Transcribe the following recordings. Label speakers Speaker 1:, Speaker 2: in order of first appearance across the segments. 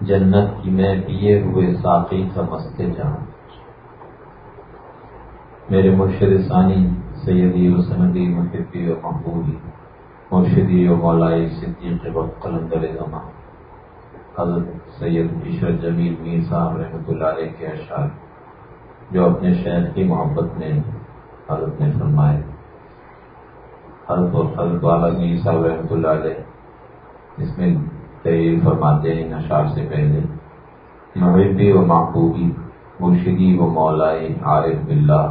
Speaker 1: جنت کی میں پیے ہوئے ساقی کا مستے جان میرے مرشد ثانی سیدی و سندی محبی و محبوبی، مرشدی و مولائی صدیق وقت قلندر زمان حضرت سید عشرت جمیل میر صاحب رحمۃ اللہ علیہ کے اشعار، جو اپنے شہر کی محبت میں حضرت نے فرمائے۔ حضرت حضرت والا میر صاحب رحمۃ اللہ علیہ، اس میں فرماتے ہیں نشار سے پہلے محبی و محبوبی مرشدی و مولائی عارف بلّہ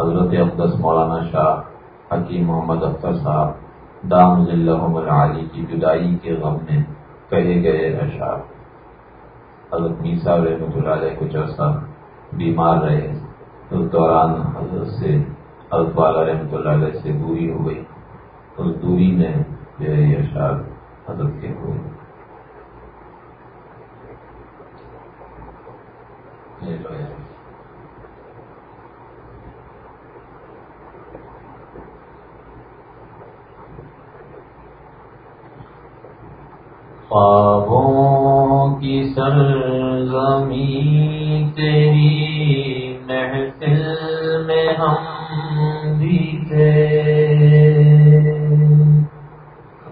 Speaker 1: حضرت اقدس مولانا شاہ حکیم محمد اختر صاحب، دام ذلحمد علی کی جدائی کے غم میں کہے گئے اشعار۔ حضرت میسا رحمۃ اللہ علیہ کچھ عرصہ بیمار رہے، اس دوران حضرت سے حضرت والا رحمۃ اللہ علیہ سے دوری ہو گئی، اس دوری میں جو ہے یہ اشعار حضرت کے ہوئے۔ خوابوں کی سرزمی تیری محفل میں ہم بھی تھے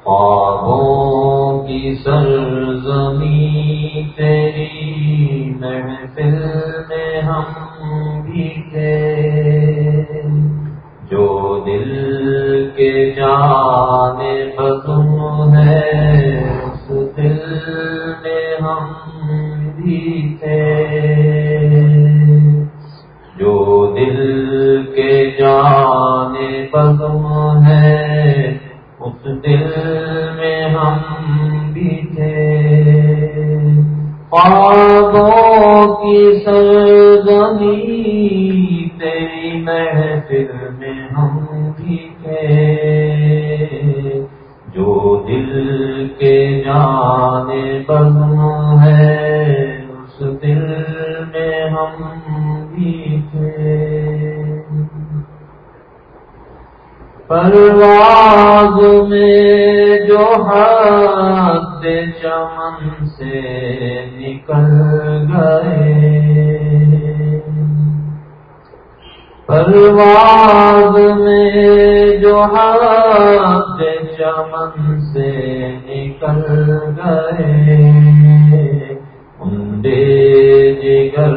Speaker 1: خوابوں کی سرزمی تیری محفل میں ہم بھی تھے۔ جو دل کے جانے بزم ہے دل میں ہم بھی تھے۔ جو دل کے جانے بزم ہے، اس دل خوابوں کی سرزمی تیری محفل میں ہم بھی تھے جو دل کے جانے بزم ہے، اس دل میں ہم بھی تھے پرواز میں جو حد چمن سے پرواز میں جو ہاتھ چمن سے نکل گئے، انڈے جگر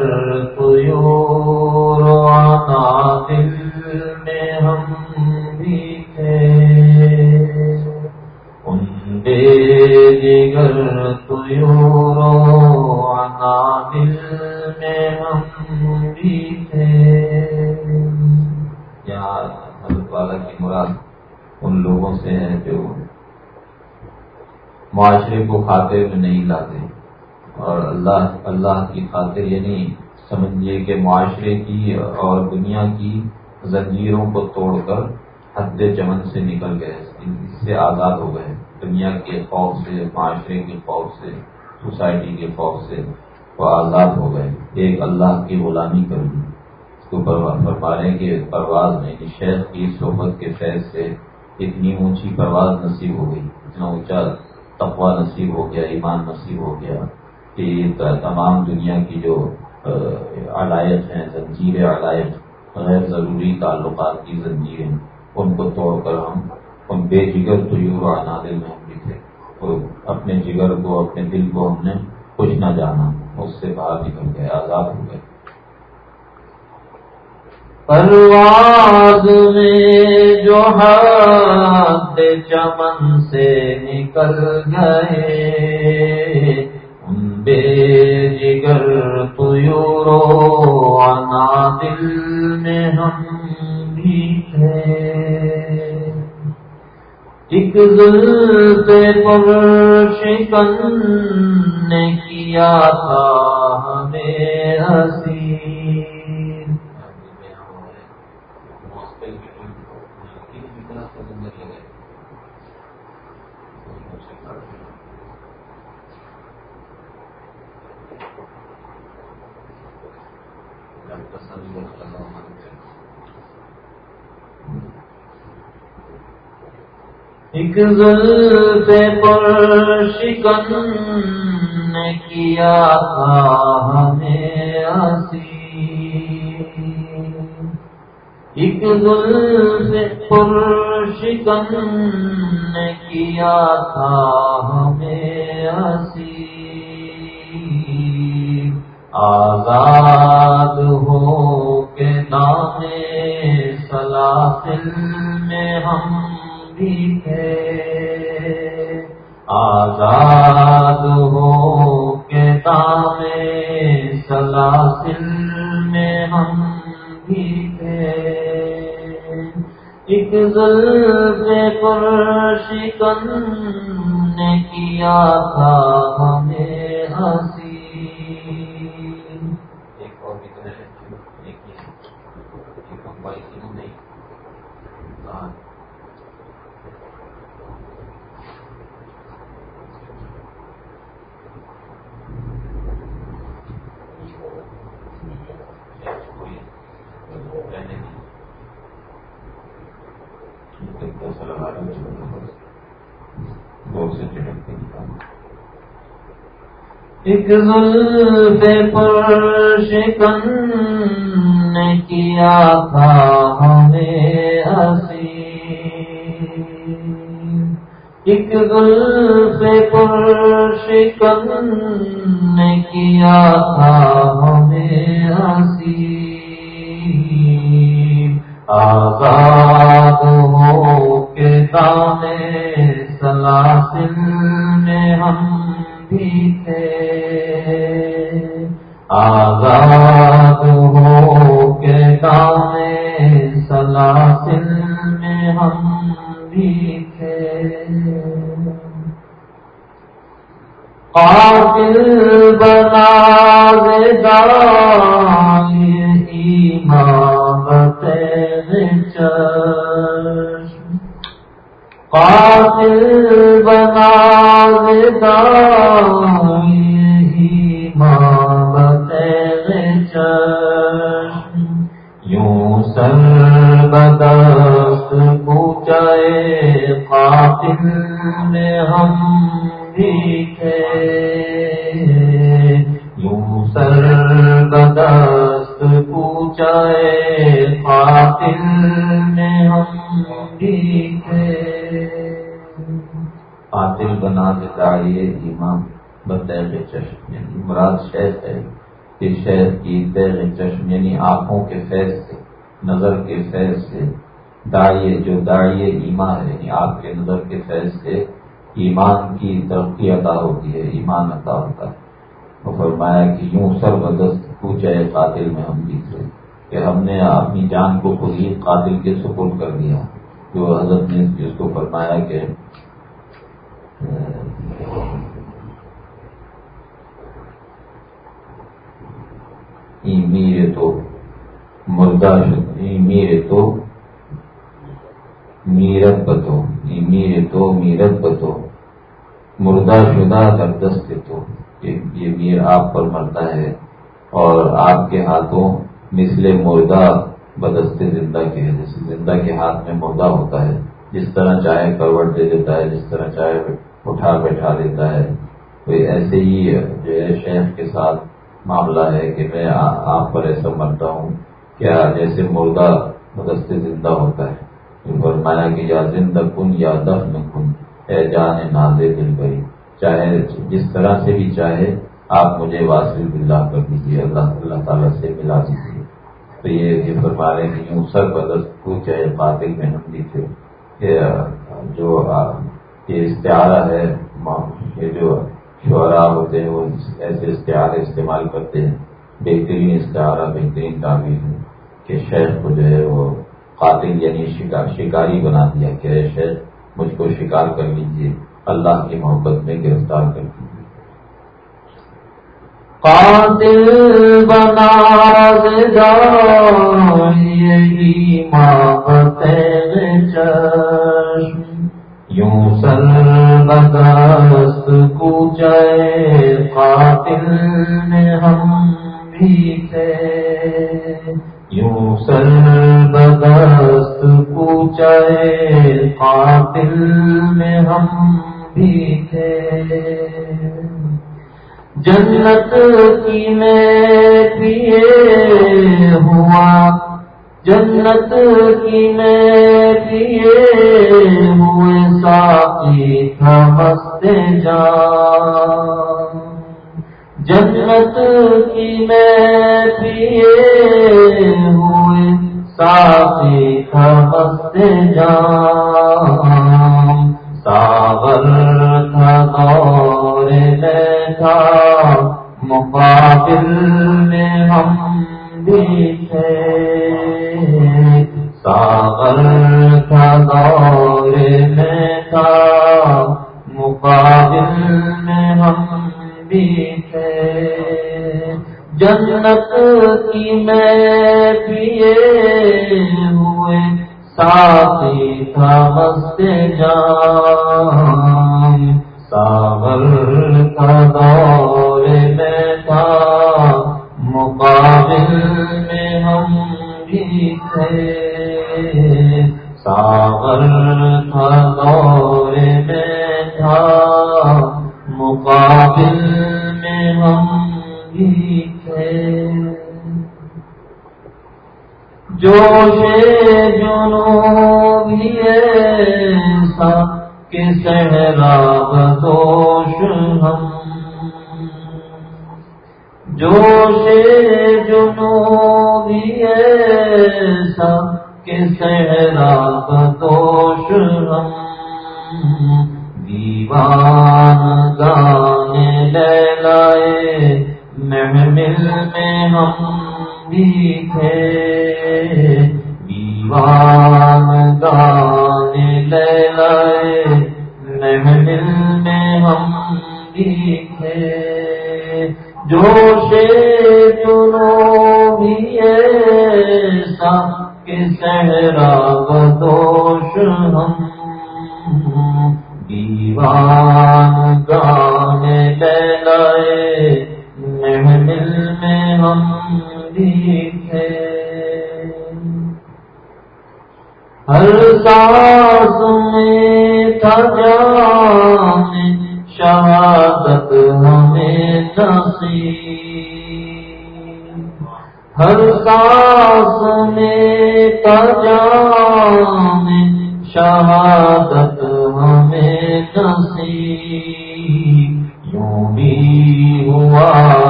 Speaker 1: تو آنا دل میں ہم بھی تھے۔ انڈے جگر تو معاشرے کو خاطر میں نہیں لاتے۔ اور اللہ اللہ کی خاطر یعنی سمجھیے کہ معاشرے کی اور دنیا کی زنجیروں کو توڑ کر حد چمن سے نکل گئے اس سے آزاد ہو گئے۔ دنیا کے خوف سے، معاشرے کے خوف سے، سوسائٹی کے خوف سے وہ آزاد ہو گئے۔ ایک اللہ کی غلامی کر دی۔ فرما رہے کہ پرواز میں شہر کی صحبت کے فیض سے اتنی اونچی پرواز نصیب ہو گئی۔ اتنا اونچا تقوا نصیب ہو گیا، ایمان نصیب ہو گیا کہ تمام دنیا کی جو علائق ہیں، زنجیر علائق، غیر ضروری تعلقات کی زنجیریں، ان کو توڑ کر ہم بے جگر طیور عنادل میں ہم بھی تھے۔ اپنے جگر کو، اپنے دل کو ہم نے کچھ نہ جانا، اس سے باہر نکل گئے، آزاد ہو گئے۔ پرواز میں جو ہاتھ چمن سے نکل گئے، ان بے جگر تو آنا دل میں ہم بھی تھے ایک دل پر شکن نے کیا تھا ہمیں ہنسی۔ ایک پر شکن نے کیا تھا ہمیں ہسی ایک پر شکن نے کیا تھا ہمیں ہسی آزاد ہو کے دانے سلاسل میں ہم بھی تھے آزاد ہو کے دانے سلاسل میں ہم بھی تھے۔ ایک پر شکن نے کیا تھا ہمیں ہنسی ایک پر شکن نے کیا تھا ہمیں ہسی ایک پر شکن نے کیا تھا ہمیں ہسی آزاد ہو کے دانے سلاسل میں ہم بھی تھے۔ آزاد ہو کے دانے سلاسل میں ہم بھی تھے۔ قاتل بنا ایمان چشم قاتل بنا یوں سر بدست پوچھائے، قاتل میں ہم بھی تھے یوں سر بدست پوچھائے، قاتل میں ہم بھی تھے قاتل بنا دکھائیے امام بتائے چشم یعنی مراد شہد ہے کہ شہد کی تیغ چشم یعنی آنکھوں کے فیض سے، نظر کے فیض سے داڑیے جو داڑیے ایمان ہے یعنی آپ کے نظر کے فیض سے ایمان کی ترقی عطا ہوتی ہے، ایمان عطا ہوتا ہے۔ وہ فرمایا کہ یوں سر بدست پوچھے قاتل میں ہم بھی تھے کہ ہم نے اپنی جان کو خود ہی قاتل کے سپر کر دیا۔ جو حضرت نے جس کو فرمایا کہ میرے تو، مردہ میرے تو، میرت بتو میرے تو، میرت بتو، مردہ شدہ دردست تو، یہ میر آپ پر مرتا ہے اور آپ کے ہاتھوں مثل مردہ بدست زندہ کے جیسے زندہ کے ہاتھ میں مردہ ہوتا ہے، جس طرح چاہے کروٹ دے دیتا ہے، جس طرح چاہے اٹھا بیٹھا دیتا ہے۔ تو ایسے ہی جو ہے شیخ کے ساتھ معاملہ ہے کہ میں آپ پر ایسا مرتا ہوں، کیا جیسے مردہ بدست زندہ ہوتا ہے؟ فرمایا کہ یا زندہ کن یا دفن کن۔ اے جان نازے دل بھائی چاہے جس طرح سے بھی چاہے، آپ مجھے واصل بلّہ کر دیجیے اللہ اللہ تعالیٰ سے ملا دیجیے تو یہ فرما رہے ہیں یوں سر بدست کو چاہے قاتل میں ہم بھی تھے جو یہ استعارہ ہے یہ جو شعرا ہوتے ہیں، وہ ایسے استعارے استعمال کرتے ہیں۔ بہترین استعارہ، بہترین تعمیر ہے کہ شیخ کو جو ہے وہ قاتل یعنی شکار، شکاری بنا دیا کہ شیخ، مجھ کو شکار کر لیجیے اللہ کی محبت میں گرفتار کر دیجیے قاتل بنا چشم یوں سر بدست کوچے قاتل میں ہم بھی تھے۔ یوں سر بدست کوچے قاتل میں ہم بھی تھے۔ جنت کی میں پیے ہوا، جنت کی میں پیے ہوئے ساتھی تھمستے جان۔ جنت کی میں پیے ہوئے ساتھی تھمستے جان۔ ساور تھا دور میں تھا، مقابل کہ سہراب دوش ہم؟ جوش جنو بھی ایسا کہ سہراب دوش ہم؟ دیوان گانے لے لائے محمل میں ہم بھی تھے۔ دیوان گانے لے لائے محمل میں ہم بھی تھے جوش جنو بھی ایسا کہ سہرا دوش ہم دیوان گانے لے لائے محمل میں ہم بھی تھے ہر ساس میں تھا شہادت نصیب ہر ساس میں تھا جان شہادت ہمیں نصیب یوں بھی ہوا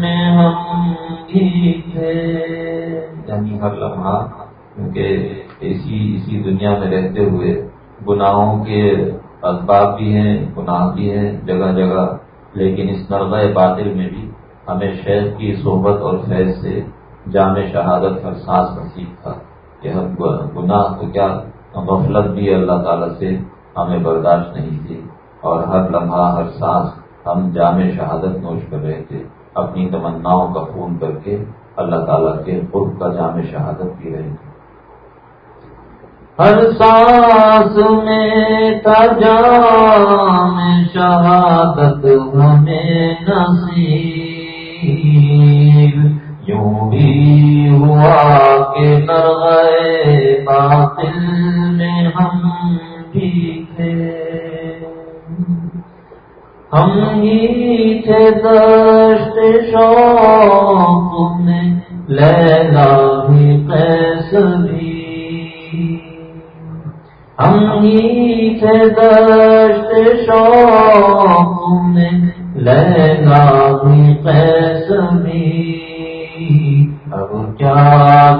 Speaker 1: میں ہم بھی تھے یعنی ہر لمحہ، کیونکہ اسی اسی دنیا میں رہتے ہوئے گناہوں کے اسباب بھی ہیں، گناہ بھی ہیں، جگہ جگہ۔ لیکن اس نرغہ باطل میں بھی ہمیں شہد کی صحبت اور فیض سے جامع شہادت ہر سانس نصیب تھا کہ ہم گناہ تو کیا غفلت بھی اللہ تعالیٰ سے ہمیں برداشت نہیں تھی اور ہر لمحہ، ہر سانس ہم جامع شہادت نوش کر رہے تھے، اپنی تمناؤں کا خون کر کے اللہ تعالیٰ کے خود کا جامع شہادت پی رہے تھے۔ ہر سانس میں تجام شہادت، ہمیں نصیب۔ یوں بھی ہوا کہ نرغے باطل میں ہم بھی تھے۔ ہم ہی تھے دشت شوق میں لیلا بھی قیس بھی ہم ہی تھے دشت شوق میں لیلا بھی قیس بھی اب کیا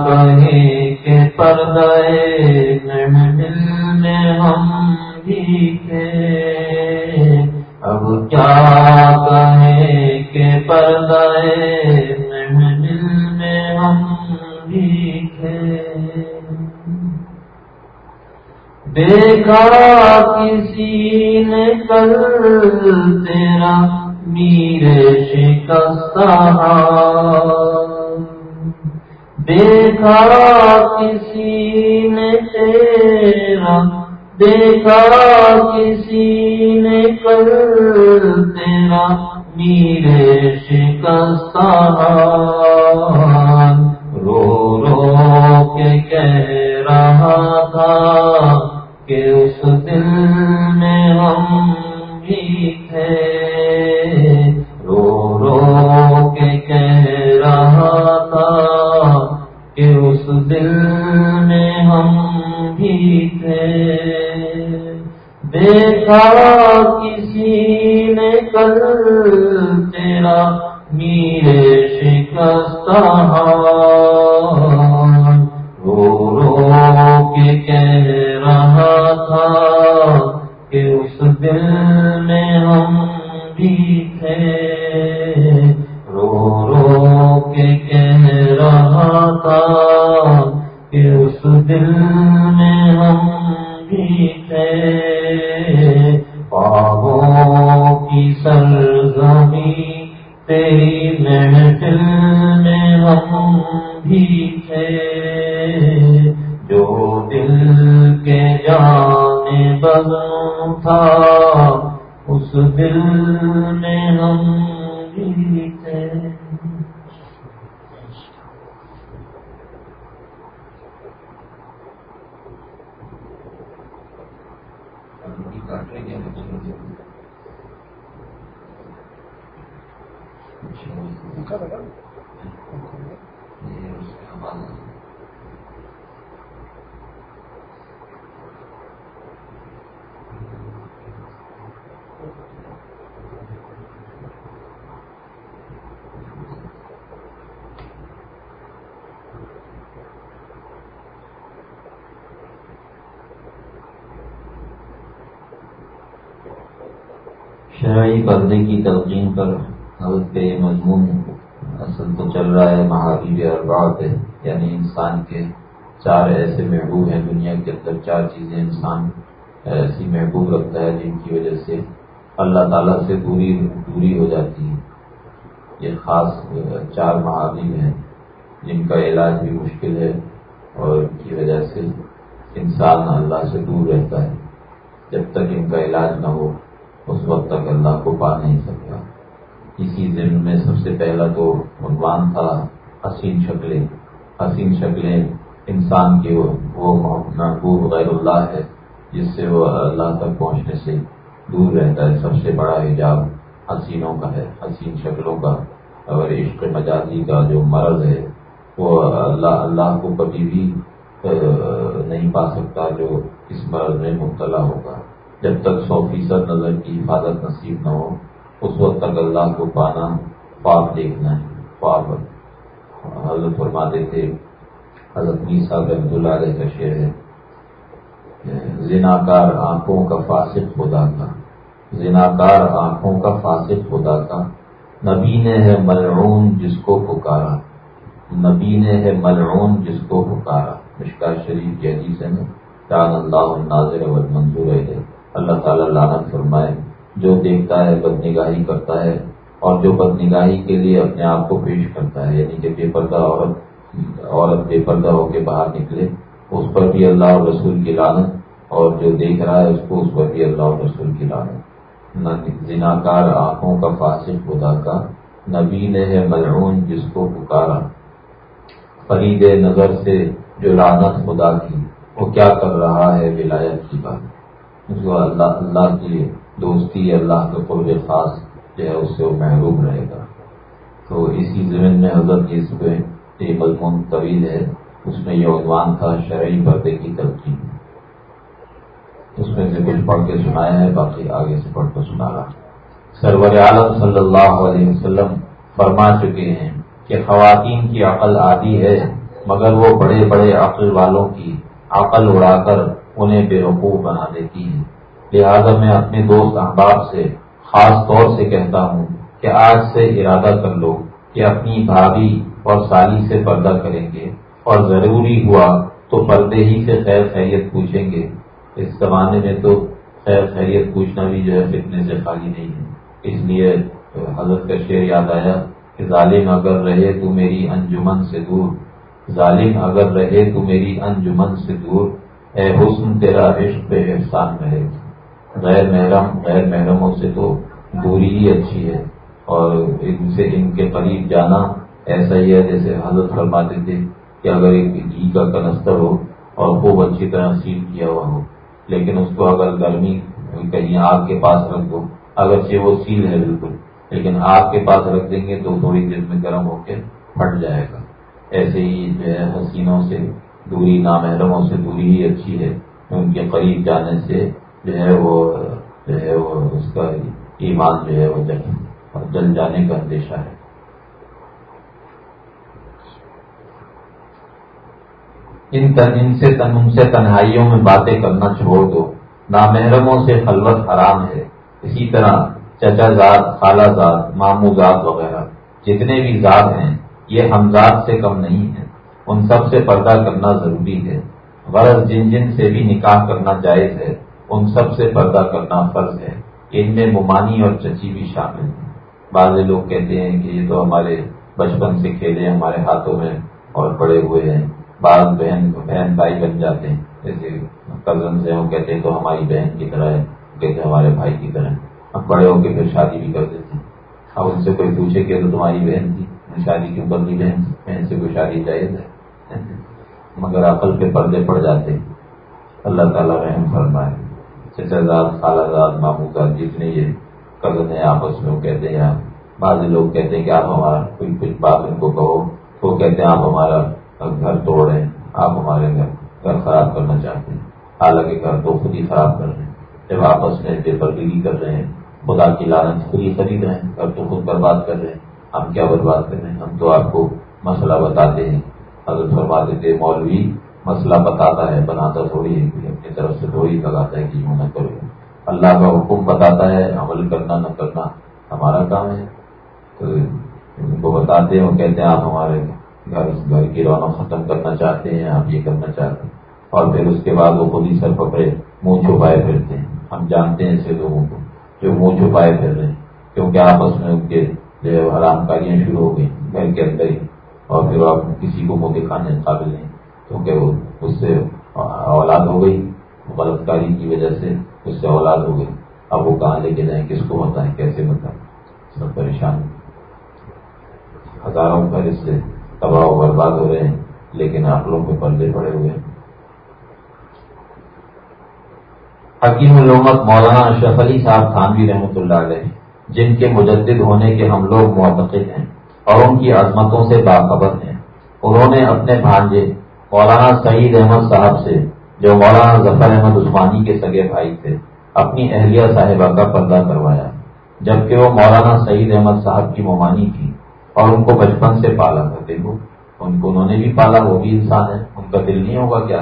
Speaker 1: کہیں کہ پردے محمل میں ہم بھی کیا کہیں کہ پردے محمل میں ہم بھی تھے؟ دیکھا کسی نے کل تیرا میرے شکستہ ہاں۔ دیکھا کسی نے تیرا دیکھا کسی نے کر تیرا میرے شکستان رو رو کے کہہ رہا تھا کہ اس دل میں ہم بھی تھے دیکھا کسی نے کل تیرا میرے شکست رو رو کے کہہ رہا تھا کہ اس دل میں ہم بھی تھے۔ رو رو کے کہہ رہا تھا کہ اس دل میں ہم بھی لگا شرعی پردے کی تلقین پر حضرت پہ مضمون اصل تو چل رہا ہے، مہاویر اربا پہ یعنی انسان کے چار ایسے محبوب ہیں، دنیا کے اندر چار چیزیں انسان ایسی محبوب رکھتا ہے جن کی وجہ سے اللہ تعالیٰ سے دوری دوری ہو جاتی ہے۔ یہ خاص چار مہاویر ہیں جن کا علاج بھی مشکل ہے اور ان کی وجہ سے انسان اللہ سے دور رہتا ہے۔ جب تک ان کا علاج نہ ہو اس وقت تک اللہ کو پا نہیں سکتا اسی دن میں سب سے پہلا تو عنوان تھا، حسین شکلیں حسین شکلیں انسان کی وہ محبوب غیر اللہ ہے، جس سے وہ اللہ تک پہنچنے سے دور رہتا ہے۔ سب سے بڑا حجاب حسینوں کا ہے، حسین شکلوں کا۔ اور عشق مجازی کا جو مرض ہے، وہ اللہ اللہ کو کبھی بھی نہیں پا سکتا جو اس مرض میں مبتلا ہوگا۔ جب تک سو فیصد نظر کی حفاظت نصیب نہ ہو، اس وقت تک اللہ کو پانا خواب دیکھنا ہے، خواب۔ حضرت فرماتے تھے، حضرت میسا رحمد اللہ علیہ کا شعر ہے، زناکار آنکھوں کا فاسق خدا کا زناکار آنکھوں کا فاسق خدا کا نبی نے ہے ملعون جس کو پکارا۔ نبی نے ہے ملعون جس کو پکارا۔ مشکا شریف کی حدیث ہے نا اللہ ناظر منظور ہے۔ اللہ تعالیٰ لانت فرمائے، جو دیکھتا ہے بد نگاہی کرتا ہے، اور جو بد نگاہی کے لیے اپنے آپ کو پیش کرتا ہے یعنی کہ بے پردہ عورت عورت بے پردہ ہو کے باہر نکلے، اس پر بھی اللہ اور رسول کی لانت اور جو دیکھ رہا ہے، اس کو اس پر بھی اللہ اور رسول کی لانت زناکار آنکھوں کا فاسق خدا کا نبی نے ہے ملعون جس کو پکارا۔ فرید نظر سے جو لانت خدا کی، وہ کیا کر رہا ہے، ولایت کی بات۔ جو اللہ اللہ کی دوستی، اللہ کے قرب خاص جو ہے، اس سے وہ محروم رہے گا۔ تو اسی زمین میں حضرت اس پہ یہ مضمون طویل ہے، اس میں یہ عنوان تھا، شرعی پردے کی ترقی اس میں سے کچھ پڑھ کے سنایا ہے، باقی آگے سے پڑھ کر سنا رہا سرور عالم صلی اللہ علیہ وسلم فرما چکے ہیں کہ خواتین کی عقل آدھی ہے، مگر وہ بڑے بڑے عقل والوں کی عقل اڑا کر انہیں بے وقوف بنا دیتی ہے لہذا میں اپنے دوست احباب سے خاص طور سے کہتا ہوں کہ آج سے ارادہ کر لو کہ اپنی بھابھی اور سالی سے پردہ کریں گے اور ضروری ہوا تو پردے ہی سے خیر خیریت پوچھیں گے۔ اس زمانے میں تو خیر خیریت پوچھنا بھی جو ہے فتنے سے خالی نہیں ہے۔ اس لیے حضرت کا شعر یاد آیا کہ ظالم اگر رہے تو میری انجمن سے دور۔ ظالم اگر رہے تو میری انجمن سے دور۔ اے حسن تیرا عشق پہ احسان رہے۔ غیر محرم، غیر محرموں سے تو دوری ہی اچھی ہے اور ان سے ان کے قریب جانا ایسا ہی ہے جیسے حضرت فرماتے تھے کہ اگر ایک گھی کا کنستر ہو اور خوب اچھی طرح سیل کیا ہوا ہو، لیکن اس کو اگر گرمی کہیں آگ کے پاس رکھ دو، اگرچہ وہ سیل ہے بالکل، لیکن آگ کے پاس رکھ دیں گے تو تھوڑی دیر میں گرم ہو کے پھٹ جائے گا۔ ایسے ہی جو ہے حسینوں سے دوری نامحرموں سے دوری ہی اچھی ہے۔ ان کے قریب جانے سے جو ہے وہ، جو ہے وہ اس کا ایمان جو ہے وہ جل جل جانے کا اندیشہ ہے۔ ان ان سے ان سے تنہائیوں میں باتیں کرنا چھوڑ دو۔ نامحرموں سے خلوت حرام ہے۔ اسی طرح چچا زاد، خالہ زاد مامو زاد وغیرہ، جتنے بھی زاد ہیں، یہ ہمزاد سے کم نہیں ہے ان سب سے پردہ کرنا ضروری ہے۔ غرض جن جن سے بھی نکاح کرنا جائز ہے، ان سب سے پردہ کرنا فرض ہے۔ ان میں ممانی اور چچی بھی شامل ہیں۔ بعض لوگ کہتے ہیں کہ یہ تو ہمارے بچپن سے کھیلے ہمارے ہاتھوں میں اور پڑے ہوئے ہیں۔ بعض بہن بہن بھائی بن جاتے ہیں۔ جیسے کزن سے وہ کہتے ہیں تو ہماری بہن کی طرح ہے، کہتے ہیں ہمارے بھائی کی طرح اب بڑے ہو کے پھر شادی بھی کر دیتے ہیں۔ اب ان سے کوئی پوچھے کہ تو تمہاری بہن تھی، شادی کیوں بدلی بہن بہن سے کوئی شادی جائز ہے؟ مگر عقل پہ پردے پڑ جاتے اللہ تعالیٰ رحم فرمائے۔ چچا زاد خالہ زاد مامو زاد جتنے یہ کزن ہیں آپس میں، وہ کہتے ہیں، بعض لوگ کہتے ہیں کہ آپ ہمارا کوئی کچھ بات ان کو کہو تو کہتے ہیں، آپ ہمارا گھر توڑ رہے ہیں، آپ ہمارے گھر گھر خراب کرنا چاہتے ہیں۔ حالانکہ گھر تو خود ہی خراب کر رہے ہیں۔ جب آپس میں بے پردگی کر رہے ہیں، خدا کی لالچ خود ہی خرید رہے ہیں، گھر تو خود برباد کر رہے ہیں۔ ہم کیا برباد کر رہے ہیں؟ ہم تو آپ کو مسئلہ بتاتے ہیں۔ حضرت فرما دیتے مولوی مسئلہ بتاتا ہے، بناتا تھوڑی ہے اپنی طرف سے تھوڑی لگاتا ہے کہ یوں نہ کرو۔ اللہ کا حکم بتاتا ہے، عمل کرنا نہ کرنا ہمارا کام ہے۔ تو ان کو بتاتے ہیں، وہ کہتے ہیں، آپ ہمارے گھر گھر کی رونق ختم کرنا چاہتے ہیں، آپ یہ کرنا چاہتے ہیں۔ اور پھر اس کے بعد وہ خود ہی سر پکڑے، منہ چھپائے پھرتے ہیں۔ ہم جانتے ہیں ایسے لوگوں کو، جو منہ چھپائے پھر رہے ہیں۔ کیونکہ آپس میں ان کے جو ہے حرام کاریاں شروع ہو گئی گھر کے اندر ہی۔ اور پھر آپ کسی کو منہ دکھانے قابل نہیں کیونکہ وہ اس سے اولاد ہو گئی؟ غلط کاری کی وجہ سے اس سے اولاد ہو گئی۔ اب وہ کہاں لے کے جائیں؟ کس کو بتائیں؟ کیسے بتائیں؟ سب پریشان ہزاروں گھر اس سے تباہ و برباد ہو رہے ہیں، لیکن آکڑوں پہ پردے پڑے ہوئے ہیں۔ حکیم علومت مولانا اشرف علی صاحب خانوی رحمۃ اللہ علیہ جن کے مجدد ہونے کے ہم لوگ معتقد ہیں۔ اور ان کی عظمتوں سے باخبر ہیں۔ انہوں نے اپنے بھانجے مولانا سعید احمد صاحب سے، جو مولانا ظفر احمد عثمانی کے سگے بھائی تھے، اپنی اہلیہ صاحبہ کا پردہ کروایا۔ جبکہ وہ مولانا سعید احمد صاحب کی ممانی تھی اور ان کو بچپن سے پالا کرتے وہ ان کو انہوں نے بھی پالا، وہ بھی انسان ہے ان کا دل نہیں ہوگا کیا؟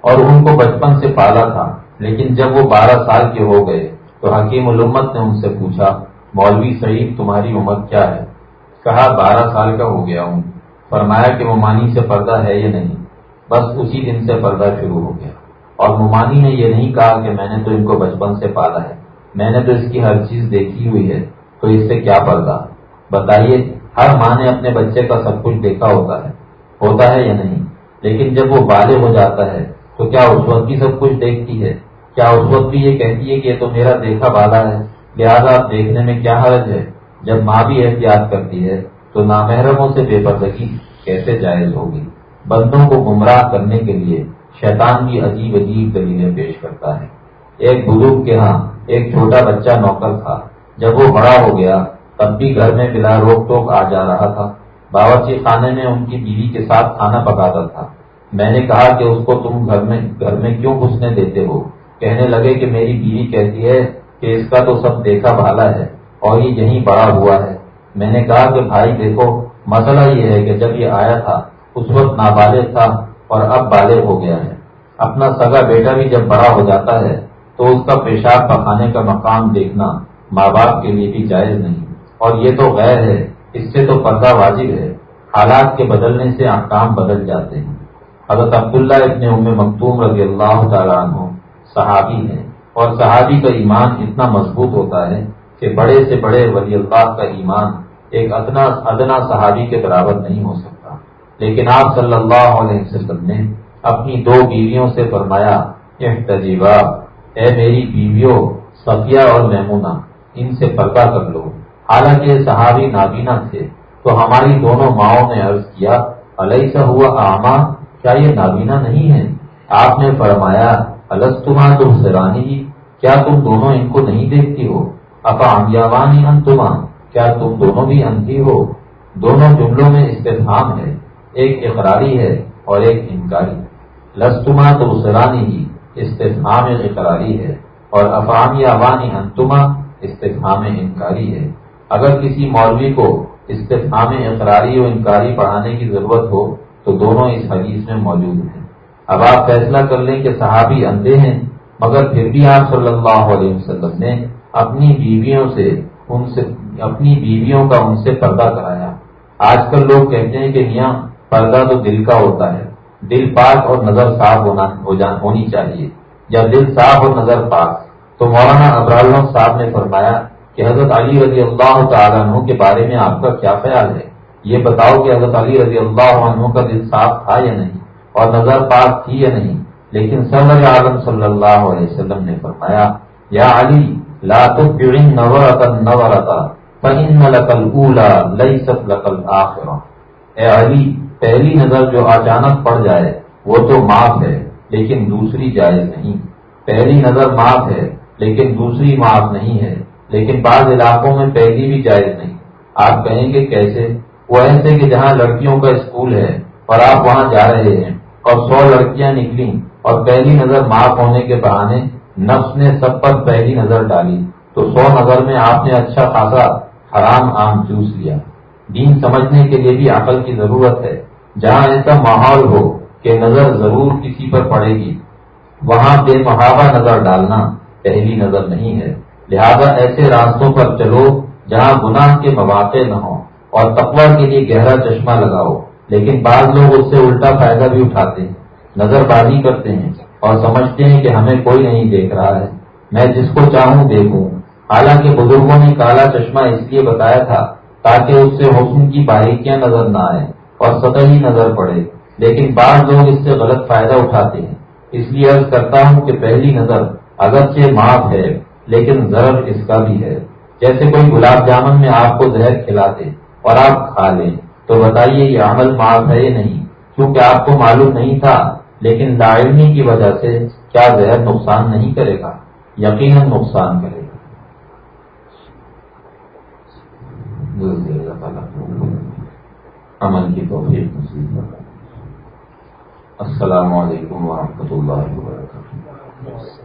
Speaker 1: اور ان کو بچپن سے پالا تھا، لیکن جب وہ بارہ سال کے ہو گئے تو حکیم علومت نے ان سے پوچھا مولوی سعید، تمہاری عمر کیا ہے؟ کہا، بارہ سال کا ہو گیا ہوں. فرمایا کہ، ممانی سے پردہ ہے یا نہیں؟ بس اسی دن سے پردہ شروع ہو گیا. اور ممانی نے یہ نہیں کہا کہ میں نے تو ان کو بچپن سے پالا ہے، میں نے تو اس کی ہر چیز دیکھی ہوئی ہے، تو اس سے کیا پردہ؟ بتائیے، ہر ماں نے اپنے بچے کا سب کچھ دیکھا ہوتا ہے ہوتا ہے یا نہیں؟ لیکن جب وہ بالے ہو جاتا ہے، تو کیا اس وقت بھی سب کچھ دیکھتی ہے؟ کیا اس وقت بھی یہ کہتی ہے کہ یہ تو میرا دیکھا بالا ہے؟ لہٰذا آپ دیکھنے میں کیا حرج ہے؟ جب ماں بھی احتیاط کرتی ہے، تو نامحرموں سے بے پردگی کیسے جائز ہوگی؟ بندوں کو گمراہ کرنے کے لیے شیطان بھی عجیب عجیب دلیلیں پیش کرتا ہے۔ ایک بزرگ کے ہاں ایک چھوٹا بچہ نوکر تھا۔ جب وہ بڑا ہو گیا، تب بھی گھر میں بلا روک ٹوک آ جا رہا تھا۔ باورچی خانے میں ان کی بیوی کے ساتھ کھانا پکاتا تھا۔ میں نے کہا کہ اس کو تم گھر میں گھر میں کیوں گھسنے دیتے ہو؟ کہنے لگے کہ میری بیوی کہتی ہے کہ اس کا تو سب دیکھا بھالا ہے اور یہ یہیں بڑا ہوا ہے۔ میں نے کہا کہ بھائی دیکھو، مسئلہ یہ ہے کہ جب یہ آیا تھا، اس وقت نابالغ تھا اور اب بالغ ہو گیا ہے۔ اپنا سگا بیٹا بھی جب بڑا ہو جاتا ہے، تو اس کا پیشاب پخانے کا مقام دیکھنا ماں باپ کے لیے بھی جائز نہیں۔ اور یہ تو غیر ہے، اس سے تو پردہ واجب ہے۔ حالات کے بدلنے سے احکام بدل جاتے ہیں۔ حضرت عبداللہ ابن ام مکتوم رضی اللہ تعالیٰ عنہ صحابی ہیں۔ اور صحابی کا ایمان اتنا مضبوط ہوتا ہے کہ بڑے سے بڑے ولی اللہ کا ایمان ایک ادنا ادنا صحابی کے برابر نہیں ہو سکتا۔ لیکن آپ صلی اللہ علیہ وسلم نے اپنی دو بیویوں سے فرمایا احتجیبہ اے میری بیویوں، صفیہ اور میمونہ، ان سے پردہ کر لو۔ حالانکہ صحابی نابینا تھے، تو ہماری دونوں ماؤں نے عرض کیا علیہ سا ہوا آما کیا یہ نابینا نہیں ہے؟ آپ نے فرمایا السطما تم سرانی کیا تم دونوں ان کو نہیں دیکھتی ہو؟ افامیاوانی انتما، کیا تم دونوں بھی اندھی ہو؟ دونوں جملوں میں استفام ہے، ایک اقراری ہے اور ایک انکاری۔ لستما تو سرانی ہی استفام اقراری ہے، اور افامی اوانی انتما استفام انکاری ہے۔ اگر کسی مولوی کو استفام اقراری و انکاری پڑھانے کی ضرورت ہو، تو دونوں اس حدیث میں موجود ہیں۔ اب آپ فیصلہ کر لیں کہ صحابی اندھے ہیں، مگر پھر بھی آپ صلی اللہ علیہ وسلم نے اپنی بیویوں سے ان سے، اپنی بیویوں کا ان سے پردہ کرایا۔ آج کل لوگ کہتے ہیں کہ میاں، پردہ تو دل کا ہوتا ہے۔ دل پاک اور نظر صاف ہونا ہونی چاہیے۔ یا دل صاف اور نظر پاک، تو مولانا ابرال صاحب نے فرمایا کہ حضرت علی رضی اللہ تعالیٰ عنہ کے بارے میں آپ کا کیا خیال ہے؟ یہ بتاؤ کہ حضرت علی رضی اللہ عنہ کا دل صاف تھا یا نہیں؟ اور نظر پاک تھی یا نہیں؟ لیکن صلی عالم صلی اللہ علیہ وسلم نے فرمایا، یا علی، لا نورتا اولا اے علی، پہلی نظر جو اچانک پڑ جائے، وہ تو معاف ہے، لیکن دوسری جائز نہیں۔ پہلی نظر معاف ہے، لیکن دوسری معاف نہیں ہے۔ لیکن بعض علاقوں میں پہلی بھی جائز نہیں۔ آپ کہیں گے کیسے؟ وہ ایسے کہ جہاں لڑکیوں کا اسکول ہے اور آپ وہاں جا رہے ہیں۔ اور سو لڑکیاں نکلی اور پہلی نظر معاف ہونے کے بہانے نفس نے سب پر پہلی نظر ڈالی تو سو نظر میں آپ نے اچھا خاصا حرام عام چوس لیا۔ دین سمجھنے کے لیے بھی عقل کی ضرورت ہے۔ جہاں ایسا ماحول ہو کہ نظر ضرور کسی پر پڑے گی، وہاں بے محابہ نظر ڈالنا پہلی نظر نہیں ہے۔ لہذا ایسے راستوں پر چلو جہاں گناہ کے مواقع نہ ہوں اور تقوی کے لیے گہرا چشمہ لگاؤ۔ لیکن بعض لوگ اس سے الٹا فائدہ بھی اٹھاتے ہیں نظر بازی کرتے ہیں اور سمجھتے ہیں کہ ہمیں کوئی نہیں دیکھ رہا ہے۔ میں جس کو چاہوں دیکھوں۔ حالانکہ بزرگوں نے کالا چشمہ اس لیے بتایا تھا تاکہ اس سے حسن کی باریکیاں نظر نہ آئے اور سطحی نظر پڑے۔ لیکن بعض لوگ اس سے غلط فائدہ اٹھاتے ہیں۔ اس لیے عرض کرتا ہوں کہ پہلی نظر اگرچہ معاف ہے، لیکن ضرر اس کا بھی ہے۔ جیسے کوئی گلاب جامن میں آپ کو زہر کھلا دے اور آپ کھا لیں۔ تو بتائیے یہ عمل معاف ہے یا نہیں؟ کیونکہ آپ کو معلوم نہیں تھا، لیکن لاعلمی کی وجہ سے کیا زہر نقصان نہیں کرے گا؟ یقیناً نقصان کرے گا۔ عمل کی توفیق نصیب السلام علیکم ورحمۃ اللہ وبرکاتہ۔